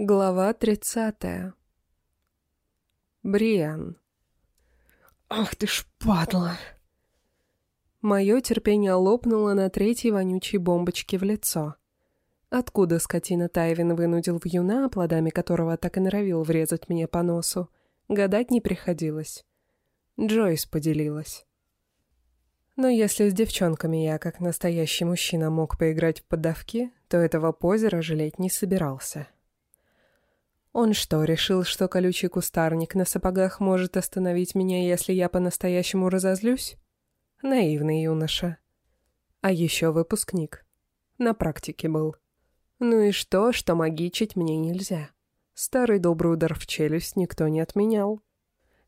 Глава тридцатая. Бриан. «Ах ты ж падла!» Мое терпение лопнуло на третьей вонючей бомбочке в лицо. Откуда скотина Тайвин вынудил вьюна, плодами которого так и норовил врезать мне по носу, гадать не приходилось. Джойс поделилась. Но если с девчонками я, как настоящий мужчина, мог поиграть в поддавки, то этого позера жалеть не собирался. Он что, решил, что колючий кустарник на сапогах может остановить меня, если я по-настоящему разозлюсь? Наивный юноша. А еще выпускник. На практике был. Ну и что, что магичить мне нельзя? Старый добрый удар в челюсть никто не отменял.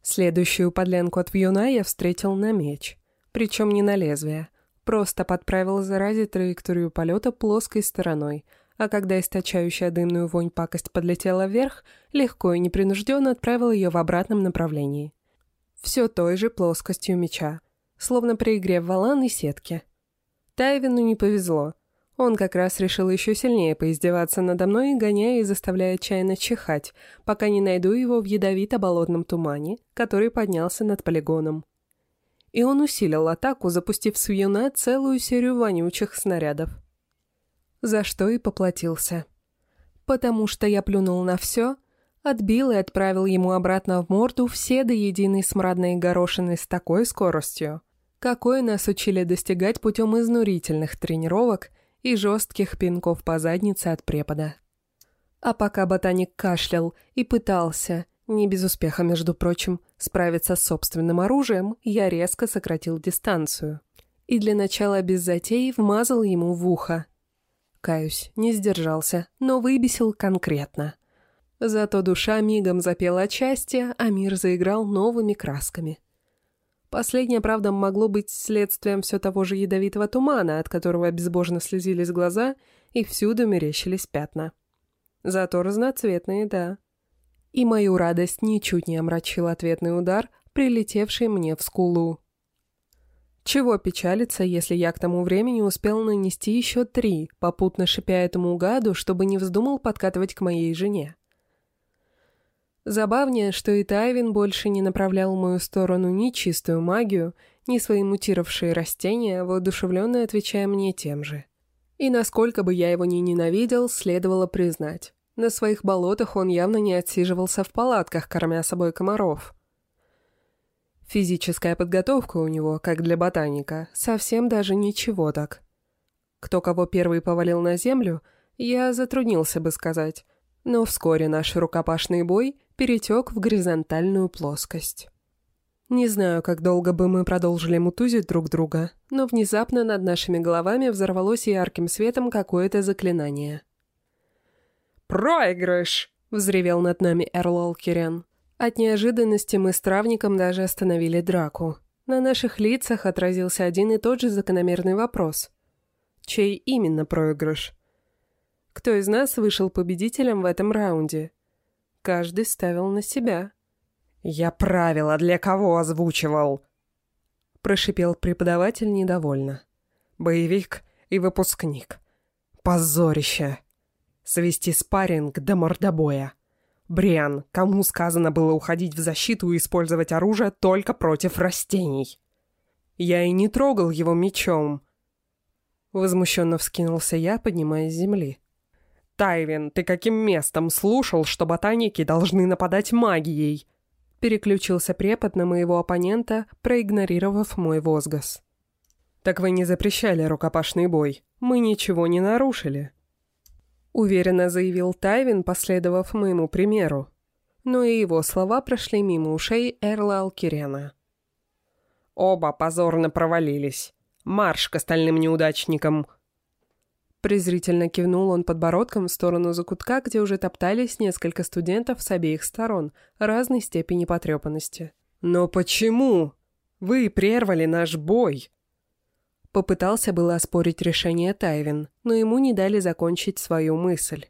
Следующую подлянку от вьюна я встретил на меч. Причем не на лезвие. Просто подправил заразе траекторию полета плоской стороной — а когда источающая дымную вонь пакость подлетела вверх, легко и непринужденно отправил ее в обратном направлении. Все той же плоскостью меча, словно при игре в валан и сетки. Тайвину не повезло. Он как раз решил еще сильнее поиздеваться надо мной, гоняя и заставляя отчаянно чихать, пока не найду его в ядовито-болотном тумане, который поднялся над полигоном. И он усилил атаку, запустив с вьюна целую серию вонючих снарядов за что и поплатился. Потому что я плюнул на все, отбил и отправил ему обратно в морду все до единой смрадной горошины с такой скоростью, какой нас учили достигать путем изнурительных тренировок и жестких пинков по заднице от препода. А пока ботаник кашлял и пытался, не без успеха, между прочим, справиться с собственным оружием, я резко сократил дистанцию. И для начала без затей вмазал ему в ухо, Каюсь, не сдержался, но выбесил конкретно. Зато душа мигом запела счастья, а мир заиграл новыми красками. Последнее, правда, могло быть следствием все того же ядовитого тумана, от которого безбожно слезились глаза и всюду мерещились пятна. Зато разноцветные, да. И мою радость ничуть не омрачил ответный удар, прилетевший мне в скулу. Чего печалиться, если я к тому времени успел нанести еще три, попутно шипя этому гаду, чтобы не вздумал подкатывать к моей жене. Забавнее, что и Тайвин больше не направлял в мою сторону ни чистую магию, ни свои мутировавшие растения, воодушевленно отвечая мне тем же. И насколько бы я его ни ненавидел, следовало признать. На своих болотах он явно не отсиживался в палатках, кормя собой комаров. Физическая подготовка у него, как для ботаника, совсем даже ничего так. Кто кого первый повалил на землю, я затруднился бы сказать, но вскоре наш рукопашный бой перетек в горизонтальную плоскость. Не знаю, как долго бы мы продолжили мутузить друг друга, но внезапно над нашими головами взорвалось ярким светом какое-то заклинание. «Проигрыш!» — взревел над нами Эрл Алкерен. От неожиданности мы с травником даже остановили драку. На наших лицах отразился один и тот же закономерный вопрос. Чей именно проигрыш? Кто из нас вышел победителем в этом раунде? Каждый ставил на себя. «Я правила для кого озвучивал?» Прошипел преподаватель недовольно. «Боевик и выпускник. Позорище. Свести спарринг до мордобоя». Бриан, кому сказано было уходить в защиту и использовать оружие только против растений? Я и не трогал его мечом. Возмущенно вскинулся я, поднимаясь с земли. «Тайвин, ты каким местом слушал, что ботаники должны нападать магией?» Переключился препод на моего оппонента, проигнорировав мой возглас. «Так вы не запрещали рукопашный бой. Мы ничего не нарушили», Уверенно заявил Тайвин, последовав моему примеру. Но и его слова прошли мимо ушей Эрла Алкирена. «Оба позорно провалились. Марш к остальным неудачникам!» Презрительно кивнул он подбородком в сторону закутка, где уже топтались несколько студентов с обеих сторон, разной степени потрепанности. «Но почему? Вы прервали наш бой!» Попытался было оспорить решение Тайвин, но ему не дали закончить свою мысль.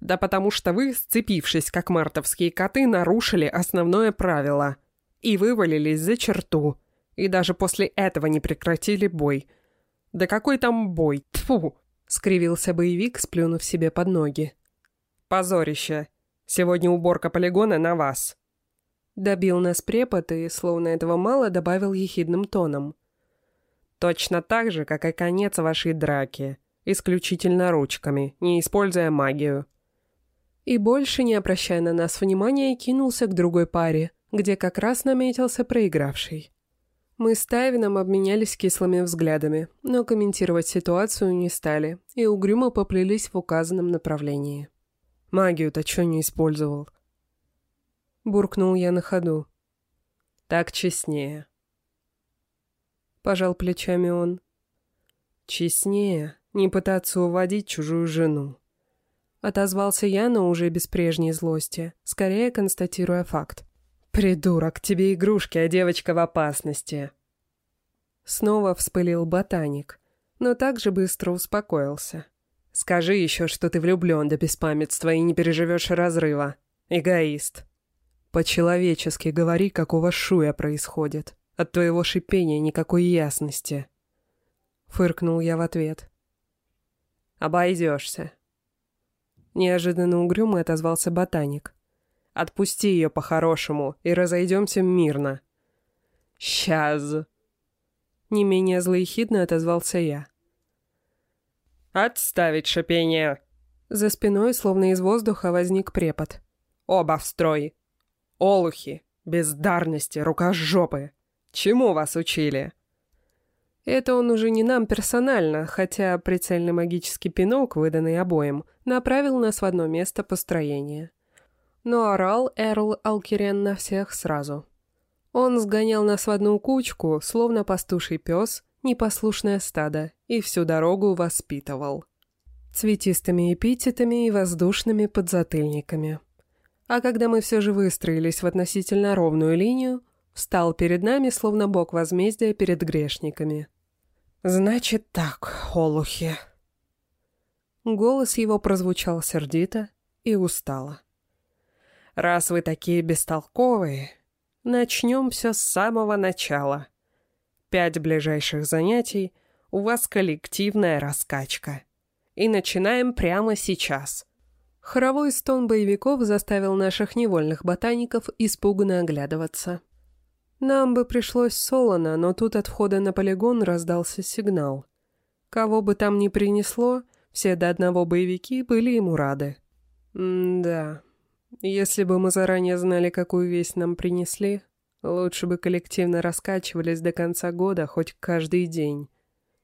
«Да потому что вы, сцепившись как мартовские коты, нарушили основное правило и вывалились за черту, и даже после этого не прекратили бой. Да какой там бой? Тфу! скривился боевик, сплюнув себе под ноги. Позорище. Сегодня уборка полигона на вас. Добил нас препод и, словно этого мало, добавил ехидным тоном. Точно так же, как и конец вашей драки. Исключительно ручками, не используя магию. И больше, не обращая на нас внимания, кинулся к другой паре, где как раз наметился проигравший. Мы с Тайвином обменялись кислыми взглядами, но комментировать ситуацию не стали, и угрюмо поплелись в указанном направлении. «Магию-то чё не использовал?» Буркнул я на ходу. «Так честнее». Пожал плечами он. «Честнее не пытаться уводить чужую жену». Отозвался я, но уже без прежней злости, скорее констатируя факт. «Придурок, тебе игрушки, а девочка в опасности!» Снова вспылил ботаник, но также быстро успокоился. «Скажи еще, что ты влюблен до беспамятства и не переживешь разрыва. Эгоист!» «По-человечески говори, какого шуя происходит. От твоего шипения никакой ясности!» Фыркнул я в ответ. «Обойдешься!» Неожиданно угрюмо отозвался ботаник. Отпусти ее по-хорошему и разойдемся мирно». «Сейчас». Не менее злоехидно отозвался я. «Отставить шипение!» За спиной, словно из воздуха, возник препод. «Оба в строй! Олухи! Бездарности! Рукожопы! Чему вас учили?» Это он уже не нам персонально, хотя прицельный магический пинок, выданный обоим, направил нас в одно место построения но орал Эрл Алкирен на всех сразу. Он сгонял нас в одну кучку, словно пастуший пес, непослушное стадо, и всю дорогу воспитывал. Цветистыми эпитетами и воздушными подзатыльниками. А когда мы все же выстроились в относительно ровную линию, встал перед нами, словно бог возмездия перед грешниками. «Значит так, олухи». Голос его прозвучал сердито и устало. Раз вы такие бестолковые, начнем все с самого начала. Пять ближайших занятий, у вас коллективная раскачка. И начинаем прямо сейчас. Хоровой стон боевиков заставил наших невольных ботаников испуганно оглядываться. Нам бы пришлось солоно, но тут от входа на полигон раздался сигнал. Кого бы там ни принесло, все до одного боевики были ему рады. М-да... Если бы мы заранее знали, какую весть нам принесли, лучше бы коллективно раскачивались до конца года хоть каждый день.